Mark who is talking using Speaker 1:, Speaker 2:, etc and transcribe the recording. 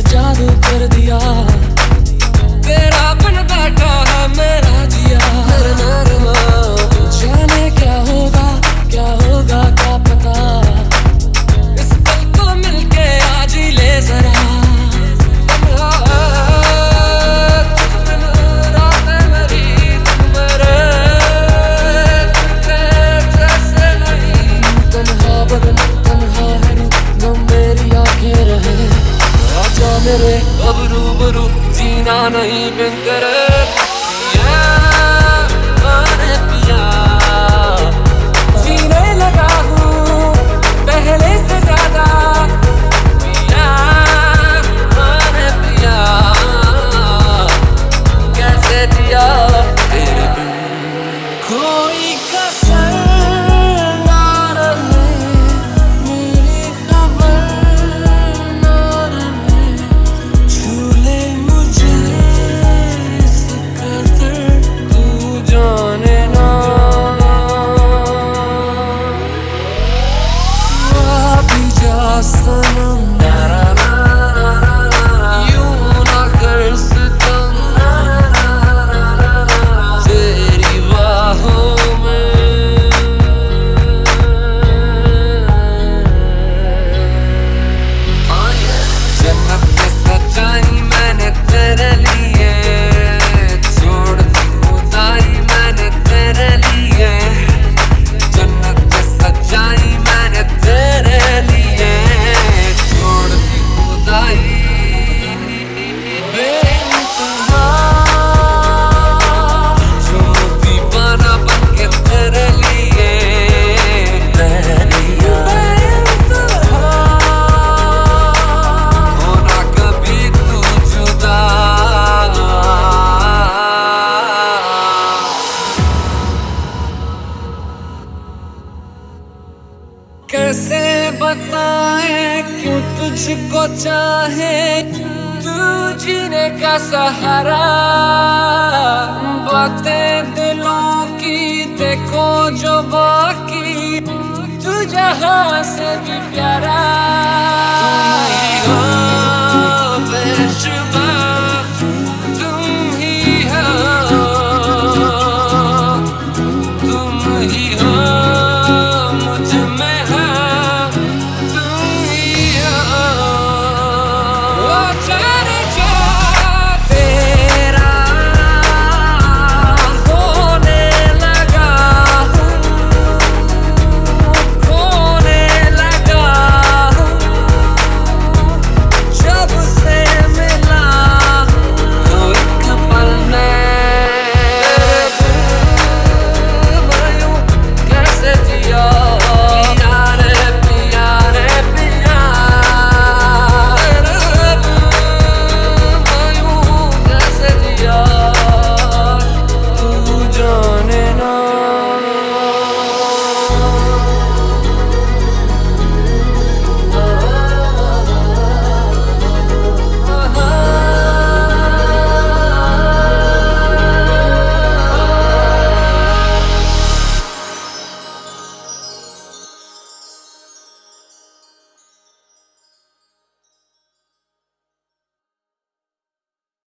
Speaker 1: जादू कर दिया। नहीं बिन करे बताए, क्यों तुझको चाहे तू जीने का सहारा? बातें दिलों की देखो जो बाकी, तू जहाँ से भी प्यारा।